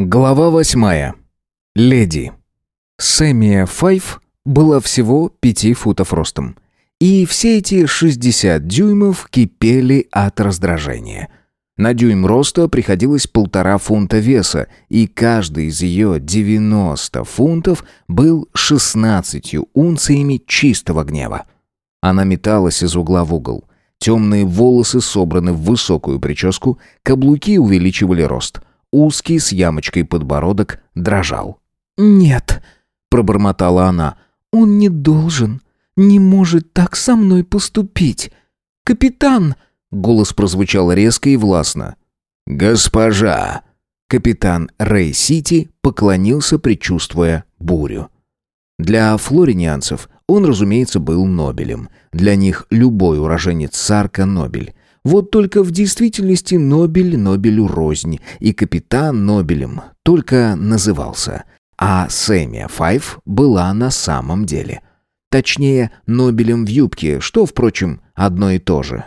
Глава восьмая. Леди. Сэмия Файв была всего пяти футов ростом. И все эти 60 дюймов кипели от раздражения. На дюйм роста приходилось полтора фунта веса, и каждый из ее 90 фунтов был 16 унциями чистого гнева. Она металась из угла в угол. Темные волосы собраны в высокую прическу, каблуки увеличивали рост – Узкий с ямочкой подбородок дрожал. «Нет», — пробормотала она, — «он не должен, не может так со мной поступить. Капитан!» — голос прозвучал резко и властно. «Госпожа!» Капитан Рэй Сити поклонился, предчувствуя бурю. Для флоринианцев он, разумеется, был Нобелем. Для них любой уроженец Сарка – Нобель. Вот только в действительности Нобель Нобелю рознь, и капитан Нобелем только назывался, а Сэмия Файв была на самом деле. Точнее, Нобелем в юбке, что, впрочем, одно и то же.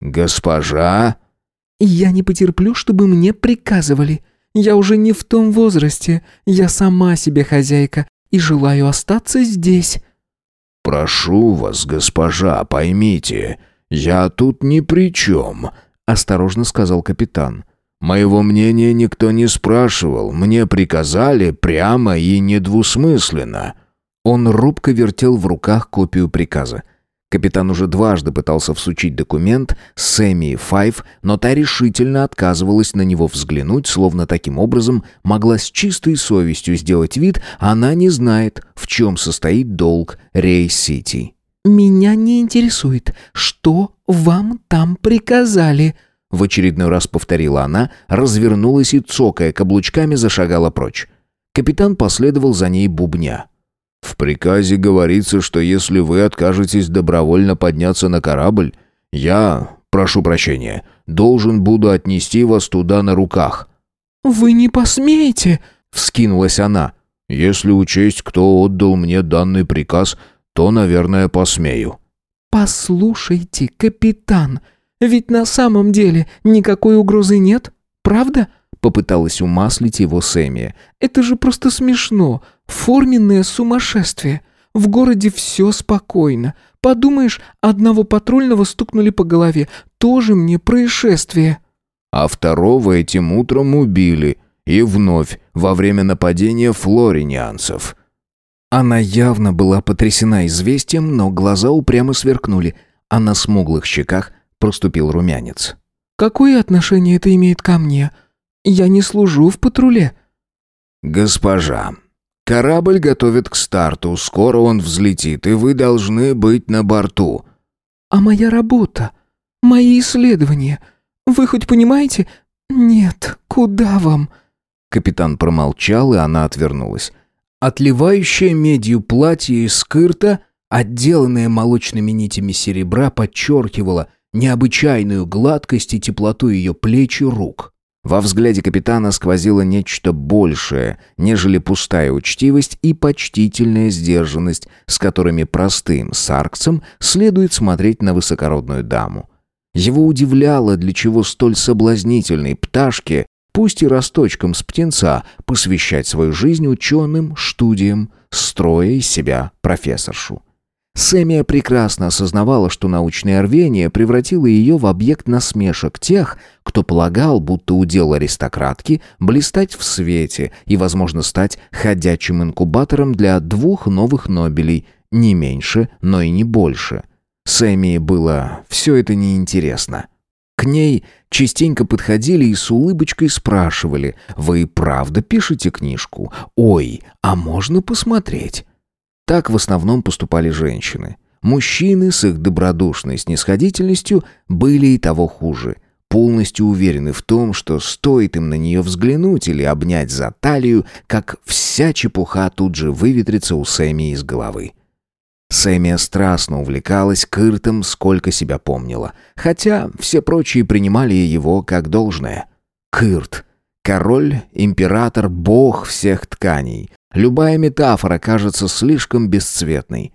«Госпожа?» «Я не потерплю, чтобы мне приказывали. Я уже не в том возрасте. Я сама себе хозяйка и желаю остаться здесь». «Прошу вас, госпожа, поймите, «Я тут ни при чем», — осторожно сказал капитан. «Моего мнения никто не спрашивал. Мне приказали прямо и недвусмысленно». Он робко вертел в руках копию приказа. Капитан уже дважды пытался всучить документ Сэмми Файв, но та решительно отказывалась на него взглянуть, словно таким образом могла с чистой совестью сделать вид, она не знает, в чем состоит долг Рей-Сити. «Меня не интересует, что вам там приказали», — в очередной раз повторила она, развернулась и, цокая каблучками, зашагала прочь. Капитан последовал за ней бубня. «В приказе говорится, что если вы откажетесь добровольно подняться на корабль, я, прошу прощения, должен буду отнести вас туда на руках». «Вы не посмеете!» — вскинулась она. «Если учесть, кто отдал мне данный приказ, то, наверное, посмею». «Послушайте, капитан, ведь на самом деле никакой угрозы нет, правда?» Попыталась умаслить его Сэмми. «Это же просто смешно. Форменное сумасшествие. В городе все спокойно. Подумаешь, одного патрульного стукнули по голове. Тоже мне происшествие». А второго этим утром убили. И вновь, во время нападения флоринианцев. Она явно была потрясена известием, но глаза упрямо сверкнули, а на смуглых щеках проступил румянец. «Какое отношение это имеет ко мне? Я не служу в патруле». «Госпожа, корабль готовят к старту, скоро он взлетит, и вы должны быть на борту». «А моя работа? Мои исследования? Вы хоть понимаете? Нет, куда вам?» Капитан промолчал, и она отвернулась. Отливающее медью платье из скырта, отделанное молочными нитями серебра, подчеркивало необычайную гладкость и теплоту ее плеч и рук. Во взгляде капитана сквозило нечто большее, нежели пустая учтивость и почтительная сдержанность, с которыми простым саркцам следует смотреть на высокородную даму. Его удивляло, для чего столь соблазнительной пташке пусть и росточком с птенца, посвящать свою жизнь ученым студиям, строя из себя профессоршу. Сэмия прекрасно осознавала, что научное рвение превратило ее в объект насмешек тех, кто полагал, будто удел аристократки блистать в свете и, возможно, стать ходячим инкубатором для двух новых Нобелей, не меньше, но и не больше. Сэмии было все это неинтересно. К ней частенько подходили и с улыбочкой спрашивали «Вы правда пишете книжку? Ой, а можно посмотреть?» Так в основном поступали женщины. Мужчины с их добродушной снисходительностью были и того хуже. Полностью уверены в том, что стоит им на нее взглянуть или обнять за талию, как вся чепуха тут же выветрится у Сэмми из головы. Сэмия страстно увлекалась Кыртом, сколько себя помнила, хотя все прочие принимали его как должное. Кырт. Король, император, бог всех тканей. Любая метафора кажется слишком бесцветной.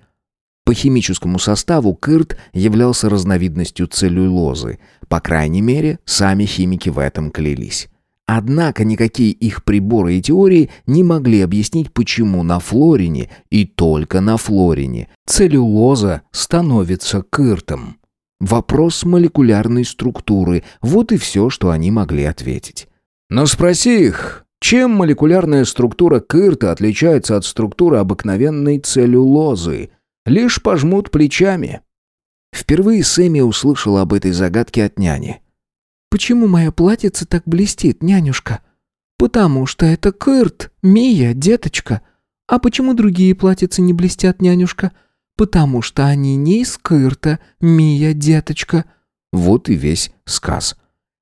По химическому составу кырт являлся разновидностью целлюлозы. По крайней мере, сами химики в этом клялись. Однако никакие их приборы и теории не могли объяснить, почему на Флорине и только на Флорине целлюлоза становится кыртом. Вопрос молекулярной структуры – вот и все, что они могли ответить. Но спроси их, чем молекулярная структура кырта отличается от структуры обыкновенной целлюлозы? Лишь пожмут плечами. Впервые Сэмми услышала об этой загадке от няни. «Почему моя платьице так блестит, нянюшка?» «Потому что это Кырт, Мия, деточка. А почему другие платьицы не блестят, нянюшка?» «Потому что они не из Кырта, Мия, деточка». Вот и весь сказ.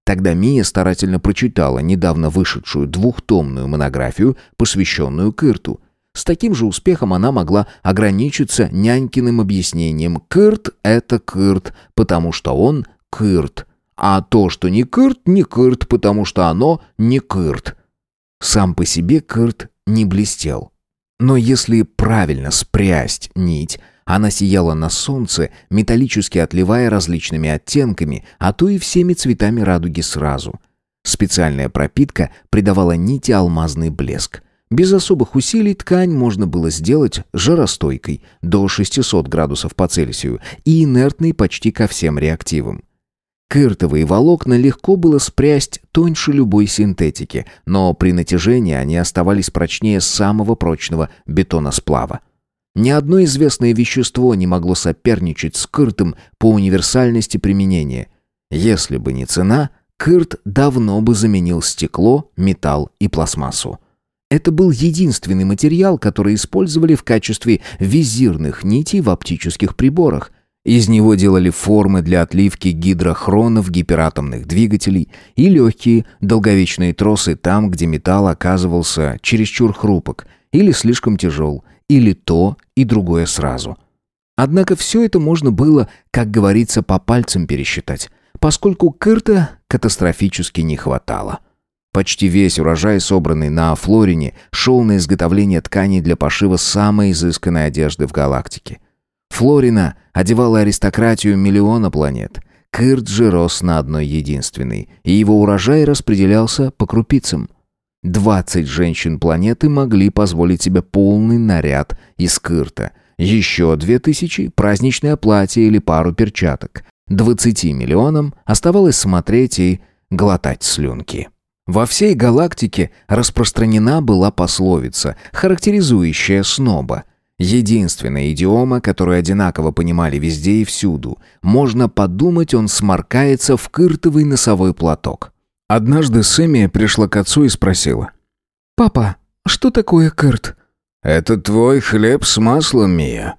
Тогда Мия старательно прочитала недавно вышедшую двухтомную монографию, посвященную Кырту. С таким же успехом она могла ограничиться нянькиным объяснением «Кырт — это Кырт, потому что он Кырт». А то, что не Кырт, не Кырт, потому что оно не Кырт. Сам по себе Кырт не блестел. Но если правильно спрясть нить, она сияла на солнце, металлически отливая различными оттенками, а то и всеми цветами радуги сразу. Специальная пропитка придавала нити алмазный блеск. Без особых усилий ткань можно было сделать жаростойкой до 600 градусов по Цельсию и инертной почти ко всем реактивам. Кыртовые волокна легко было спрясть тоньше любой синтетики, но при натяжении они оставались прочнее самого прочного бетоносплава. Ни одно известное вещество не могло соперничать с кыртом по универсальности применения. Если бы не цена, кырт давно бы заменил стекло, металл и пластмассу. Это был единственный материал, который использовали в качестве визирных нитей в оптических приборах – из него делали формы для отливки гидрохронов гиператомных двигателей и легкие долговечные тросы там, где металл оказывался чересчур хрупок или слишком тяжел, или то и другое сразу. Однако все это можно было, как говорится, по пальцам пересчитать, поскольку кырта катастрофически не хватало. Почти весь урожай, собранный на Флорине, шел на изготовление тканей для пошива самой изысканной одежды в галактике – Флорина одевала аристократию миллиона планет. Кырт же рос на одной единственной, и его урожай распределялся по крупицам. Двадцать женщин планеты могли позволить себе полный наряд из Кырта. Еще две тысячи – праздничное платье или пару перчаток. Двадцати миллионам оставалось смотреть и глотать слюнки. Во всей галактике распространена была пословица, характеризующая сноба. Единственная идиома, которую одинаково понимали везде и всюду. Можно подумать, он сморкается в кыртовый носовой платок. Однажды Сэмми пришла к отцу и спросила. «Папа, что такое кырт?» «Это твой хлеб с маслом, Мия».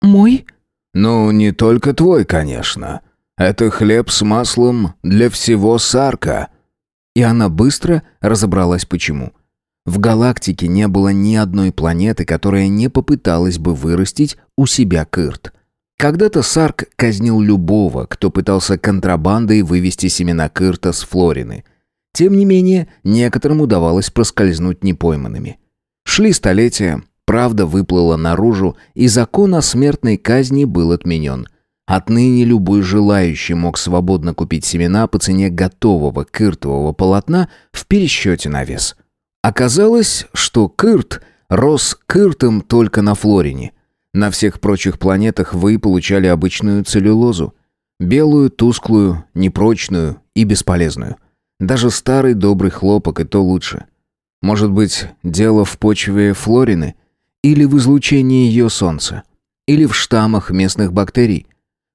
«Мой?» «Ну, не только твой, конечно. Это хлеб с маслом для всего Сарка». И она быстро разобралась почему. В галактике не было ни одной планеты, которая не попыталась бы вырастить у себя Кырт. Когда-то Сарк казнил любого, кто пытался контрабандой вывести семена Кырта с Флорины. Тем не менее, некоторым удавалось проскользнуть непойманными. Шли столетия, правда выплыла наружу, и закон о смертной казни был отменен. Отныне любой желающий мог свободно купить семена по цене готового кыртового полотна в пересчете на вес – Оказалось, что Кырт рос Кыртом только на Флорине. На всех прочих планетах вы получали обычную целлюлозу. Белую, тусклую, непрочную и бесполезную. Даже старый добрый хлопок и то лучше. Может быть, дело в почве Флорины? Или в излучении ее солнца? Или в штаммах местных бактерий?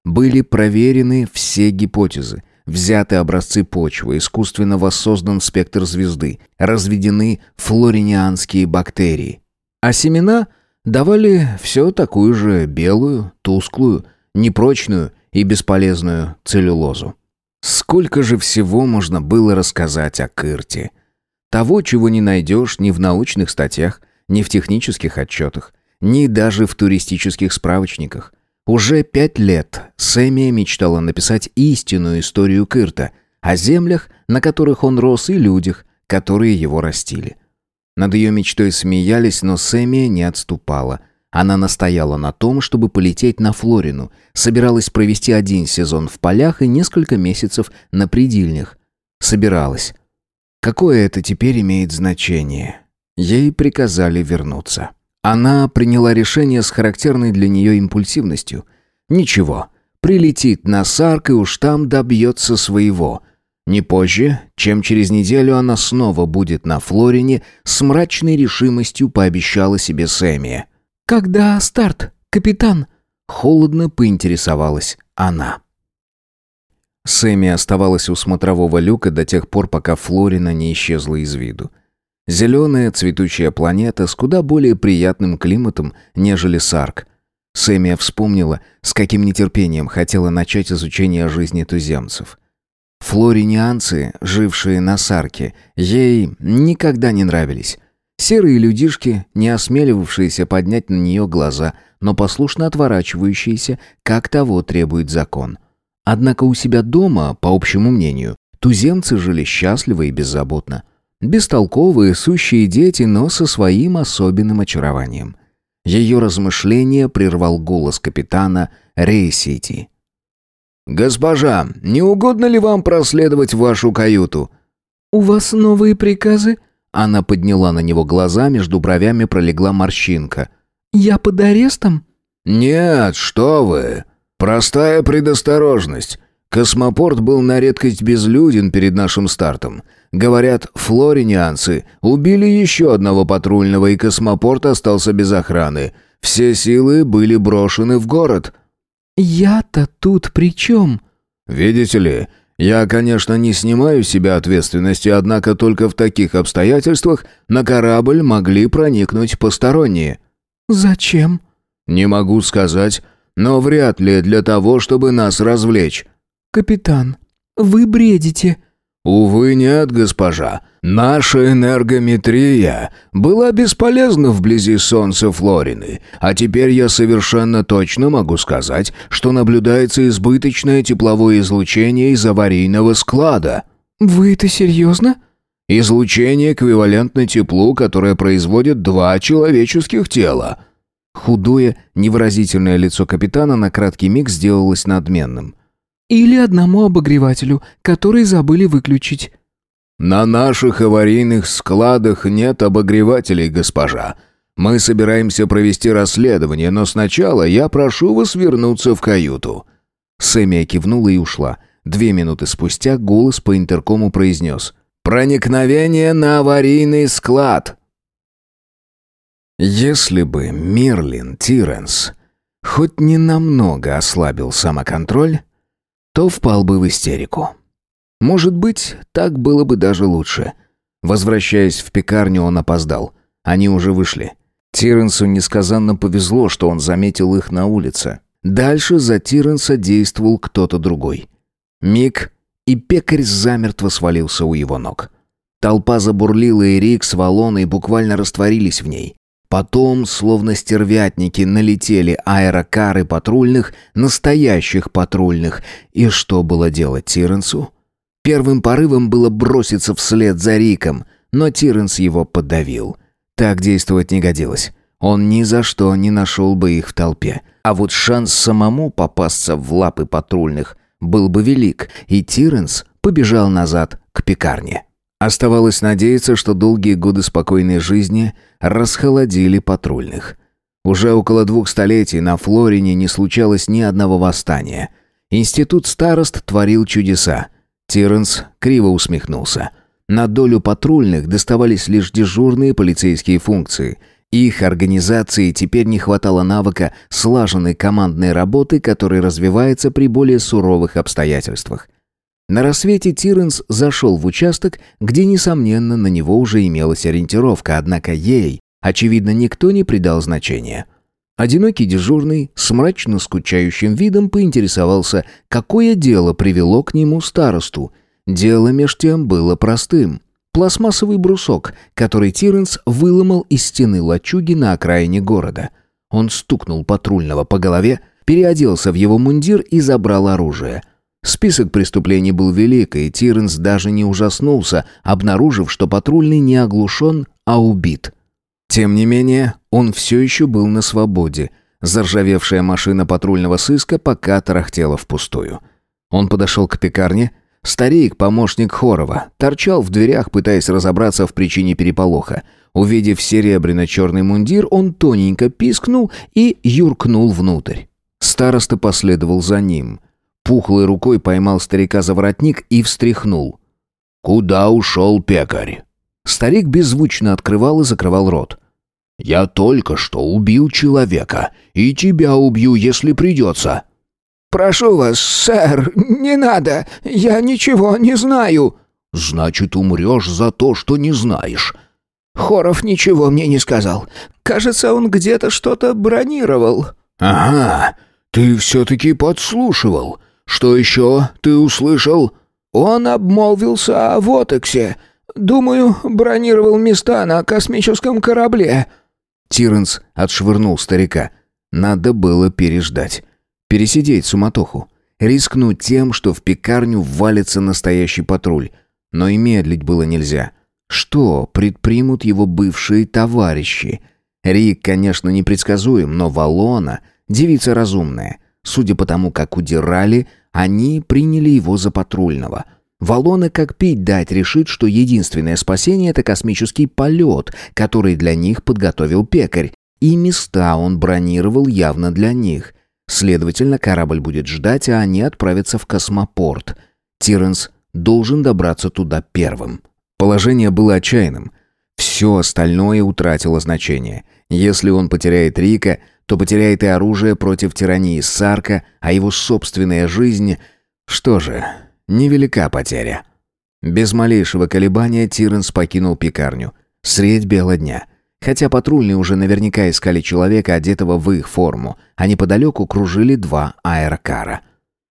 Были проверены все гипотезы – Взяты образцы почвы, искусственно воссоздан спектр звезды, разведены флоринианские бактерии. А семена давали все такую же белую, тусклую, непрочную и бесполезную целлюлозу. Сколько же всего можно было рассказать о Кырте? Того, чего не найдешь ни в научных статьях, ни в технических отчетах, ни даже в туристических справочниках. Уже пять лет Сэмия мечтала написать истинную историю Кырта о землях, на которых он рос, и людях, которые его растили. Над ее мечтой смеялись, но Сэмия не отступала. Она настояла на том, чтобы полететь на Флорину, собиралась провести один сезон в полях и несколько месяцев на предельных. Собиралась. Какое это теперь имеет значение? Ей приказали вернуться. Она приняла решение с характерной для нее импульсивностью. Ничего, прилетит на Сарк и уж там добьется своего. Не позже, чем через неделю она снова будет на Флорине, с мрачной решимостью пообещала себе Сэмми. «Когда старт, капитан?» Холодно поинтересовалась она. Сэмми оставалась у смотрового люка до тех пор, пока Флорина не исчезла из виду. Зеленая цветущая планета с куда более приятным климатом, нежели Сарк. Сэмия вспомнила, с каким нетерпением хотела начать изучение жизни туземцев. Флоринианцы, жившие на Сарке, ей никогда не нравились. Серые людишки, не осмеливавшиеся поднять на нее глаза, но послушно отворачивающиеся, как того требует закон. Однако у себя дома, по общему мнению, туземцы жили счастливо и беззаботно. Бестолковые, сущие дети, но со своим особенным очарованием. Ее размышление прервал голос капитана Рейсити. «Госпожа, не угодно ли вам проследовать в вашу каюту?» «У вас новые приказы?» Она подняла на него глаза, между бровями пролегла морщинка. «Я под арестом?» «Нет, что вы! Простая предосторожность. Космопорт был на редкость безлюден перед нашим стартом. Говорят, флоринианцы убили еще одного патрульного, и космопорт остался без охраны. Все силы были брошены в город». «Я-то тут при чем?» «Видите ли, я, конечно, не снимаю с себя ответственности, однако только в таких обстоятельствах на корабль могли проникнуть посторонние». «Зачем?» «Не могу сказать, но вряд ли для того, чтобы нас развлечь». «Капитан, вы бредите». «Увы, нет, госпожа. Наша энергометрия была бесполезна вблизи Солнца Флорины, а теперь я совершенно точно могу сказать, что наблюдается избыточное тепловое излучение из аварийного склада». «Вы это серьезно?» «Излучение эквивалентно теплу, которое производит два человеческих тела». Худое, невыразительное лицо капитана на краткий миг сделалось надменным. Или одному обогревателю, который забыли выключить. На наших аварийных складах нет обогревателей, госпожа. Мы собираемся провести расследование, но сначала я прошу вас вернуться в каюту. Сэмия кивнула и ушла. Две минуты спустя голос по интеркому произнес: "Проникновение на аварийный склад". Если бы Мирлин Тиренс хоть ненамного ослабил самоконтроль, то впал бы в истерику. Может быть, так было бы даже лучше. Возвращаясь в пекарню, он опоздал. Они уже вышли. Тиренсу несказанно повезло, что он заметил их на улице. Дальше за Тиренса действовал кто-то другой. Миг, и пекарь замертво свалился у его ног. Толпа забурлила, и Рик с Валоной буквально растворились в ней. Потом, словно стервятники, налетели аэрокары патрульных, настоящих патрульных. И что было делать Тиренсу? Первым порывом было броситься вслед за Риком, но Тиренс его подавил. Так действовать не годилось. Он ни за что не нашел бы их в толпе. А вот шанс самому попасться в лапы патрульных был бы велик, и Тиренс побежал назад к пекарне. Оставалось надеяться, что долгие годы спокойной жизни расхолодили патрульных. Уже около двух столетий на Флорине не случалось ни одного восстания. Институт старост творил чудеса. Тиренс криво усмехнулся. На долю патрульных доставались лишь дежурные полицейские функции. Их организации теперь не хватало навыка слаженной командной работы, который развивается при более суровых обстоятельствах. На рассвете Тиренс зашел в участок, где, несомненно, на него уже имелась ориентировка, однако ей, очевидно, никто не придал значения. Одинокий дежурный с мрачно скучающим видом поинтересовался, какое дело привело к нему старосту. Дело меж тем было простым. Пластмассовый брусок, который Тиренс выломал из стены лачуги на окраине города. Он стукнул патрульного по голове, переоделся в его мундир и забрал оружие – Список преступлений был велик, и Тиренс даже не ужаснулся, обнаружив, что патрульный не оглушен, а убит. Тем не менее, он все еще был на свободе. Заржавевшая машина патрульного сыска пока тарахтела впустую. Он подошел к пекарне, Старик, помощник Хорова, торчал в дверях, пытаясь разобраться в причине переполоха. Увидев серебряно-черный мундир, он тоненько пискнул и юркнул внутрь. Староста последовал за ним. Пухлой рукой поймал старика за воротник и встряхнул. «Куда ушел пекарь?» Старик беззвучно открывал и закрывал рот. «Я только что убил человека, и тебя убью, если придется». «Прошу вас, сэр, не надо, я ничего не знаю». «Значит, умрешь за то, что не знаешь». «Хоров ничего мне не сказал. Кажется, он где-то что-то бронировал». «Ага, ты все-таки подслушивал. Что еще ты услышал?» «Он обмолвился о Вотексе. Думаю, бронировал места на космическом корабле». Тиренс отшвырнул старика. Надо было переждать. Пересидеть суматоху. Рискнуть тем, что в пекарню валится настоящий патруль. Но и медлить было нельзя. Что предпримут его бывшие товарищи? Рик, конечно, непредсказуем, но Валона — девица разумная. Судя по тому, как удирали, они приняли его за патрульного — Валона как пить дать решит, что единственное спасение — это космический полет, который для них подготовил пекарь, и места он бронировал явно для них. Следовательно, корабль будет ждать, а они отправятся в космопорт. Тиренс должен добраться туда первым. Положение было отчаянным. Все остальное утратило значение. Если он потеряет Рика, то потеряет и оружие против тирании Сарка, а его собственная жизнь... Что же, Невелика потеря. Без малейшего колебания Тиренс покинул пекарню. Средь бела дня. Хотя патрульные уже наверняка искали человека, одетого в их форму, а неподалеку кружили два аэрокара.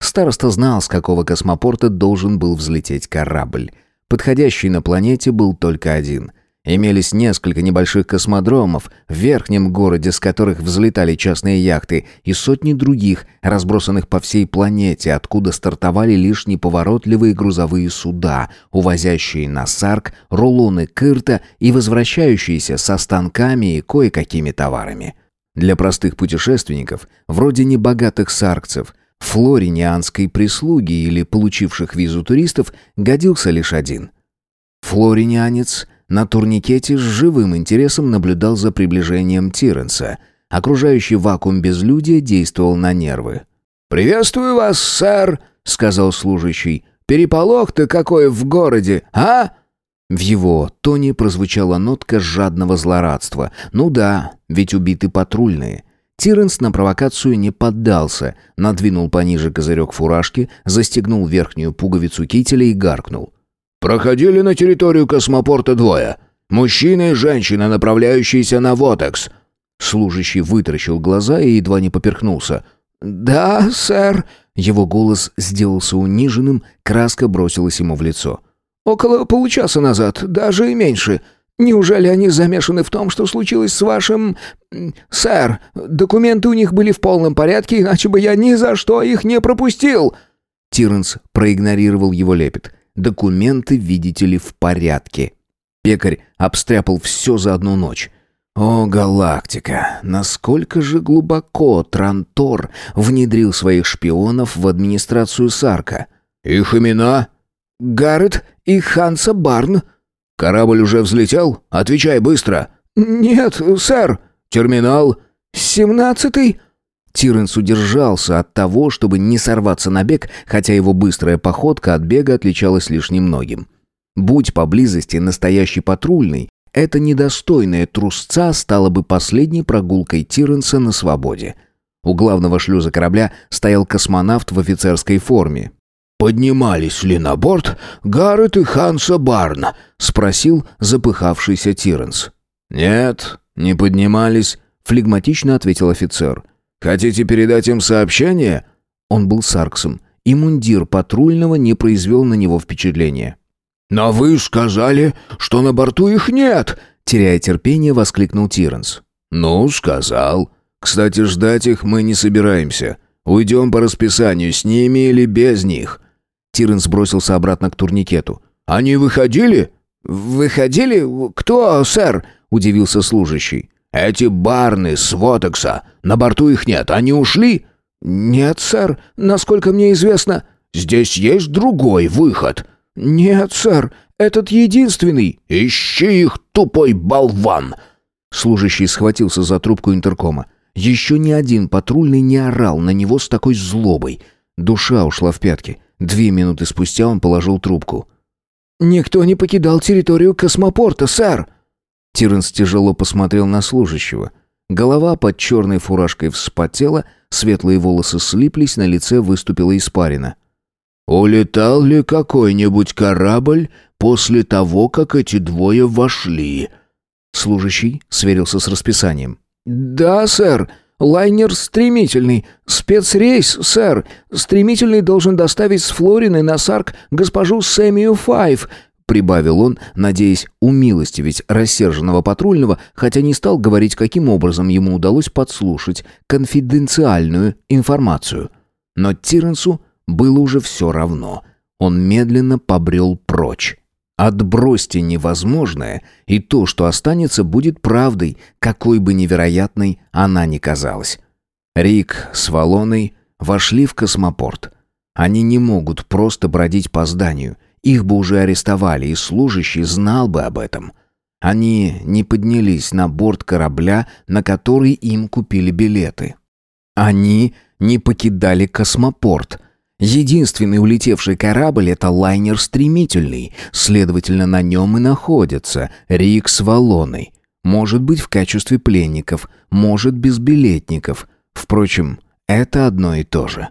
Староста знал, с какого космопорта должен был взлететь корабль. Подходящий на планете был только один. Имелись несколько небольших космодромов в верхнем городе, с которых взлетали частные яхты, и сотни других, разбросанных по всей планете, откуда стартовали лишь неповоротливые грузовые суда, увозящие на Сарк рулоны Кырта и возвращающиеся со станками и кое-какими товарами. Для простых путешественников, вроде небогатых саркцев, флоринианской прислуги или получивших визу туристов, годился лишь один. Флоринианец – на турникете с живым интересом наблюдал за приближением Тиренса. Окружающий вакуум безлюдия действовал на нервы. «Приветствую вас, сэр», — сказал служащий. «Переполох-то какой в городе, а?» В его тоне прозвучала нотка жадного злорадства. «Ну да, ведь убиты патрульные». Тиренс на провокацию не поддался, надвинул пониже козырек фуражки, застегнул верхнюю пуговицу кителя и гаркнул. «Проходили на территорию космопорта двое. Мужчина и женщина, направляющиеся на Вотекс». Служащий вытаращил глаза и едва не поперхнулся. «Да, сэр». Его голос сделался униженным, краска бросилась ему в лицо. «Около получаса назад, даже и меньше. Неужели они замешаны в том, что случилось с вашим... Сэр, документы у них были в полном порядке, иначе бы я ни за что их не пропустил!» Тиренс проигнорировал его лепет. Документы, видите ли, в порядке. Пекарь обстряпал все за одну ночь. О, галактика! Насколько же глубоко Трантор внедрил своих шпионов в администрацию Сарка? Их имена? Гаррет и Ханса Барн. Корабль уже взлетел? Отвечай быстро. Нет, сэр. Терминал? Семнадцатый? Тиренс удержался от того, чтобы не сорваться на бег, хотя его быстрая походка от бега отличалась лишь немногим. Будь поблизости настоящий патрульный, эта недостойная трусца стала бы последней прогулкой Тиренса на свободе. У главного шлюза корабля стоял космонавт в офицерской форме. «Поднимались ли на борт Гаррет и Ханса Барна?» — спросил запыхавшийся Тиренс. «Нет, не поднимались», — флегматично ответил офицер. Хотите передать им сообщение?» Он был Сарксом, и мундир патрульного не произвел на него впечатления. «Но вы сказали, что на борту их нет!» Теряя терпение, воскликнул Тиренс. «Ну, сказал. Кстати, ждать их мы не собираемся. Уйдем по расписанию, с ними или без них». Тиренс бросился обратно к турникету. «Они выходили?» «Выходили? Кто, сэр?» – удивился служащий. «Эти барны с Вотекса. На борту их нет. Они ушли?» «Нет, сэр. Насколько мне известно...» Здесь есть другой выход». «Нет, сэр, этот единственный». «Ищи их, тупой болван!» Служащий схватился за трубку интеркома. Еще ни один патрульный не орал на него с такой злобой. Душа ушла в пятки. Две минуты спустя он положил трубку. «Никто не покидал территорию космопорта, сэр!» Тиренс тяжело посмотрел на служащего. Голова под черной фуражкой вспотела, светлые волосы слиплись, на лице выступила испарина. «Улетал ли какой-нибудь корабль после того, как эти двое вошли?» Служащий сверился с расписанием. «Да, сэр. Лайнер стремительный. Спецрейс, сэр. Стремительный должен доставить с Флорины на Сарк госпожу Сэмию Файв», прибавил он, надеясь умилостивить рассерженного патрульного, хотя не стал говорить, каким образом ему удалось подслушать конфиденциальную информацию. Но Тиренсу было уже все равно. Он медленно побрел прочь. Отбросьте невозможное, и то, что останется, будет правдой, какой бы невероятной она ни казалась. Рик с Валоной вошли в космопорт. Они не могут просто бродить по зданию. Их бы уже арестовали, и служащий знал бы об этом. Они не поднялись на борт корабля, на который им купили билеты. Они не покидали космопорт – Единственный улетевший корабль — это лайнер «Стремительный», следовательно, на нем и находится Рик с Валоной. Может быть, в качестве пленников, может, без билетников. Впрочем, это одно и то же.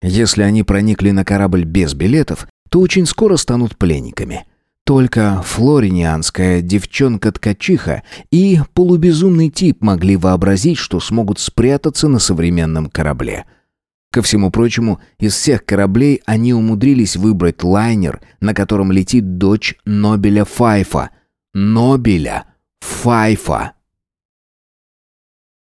Если они проникли на корабль без билетов, то очень скоро станут пленниками. Только флоринианская девчонка-ткачиха и полубезумный тип могли вообразить, что смогут спрятаться на современном корабле — Ко всему прочему, из всех кораблей они умудрились выбрать лайнер, на котором летит дочь Нобеля Файфа. Нобеля Файфа.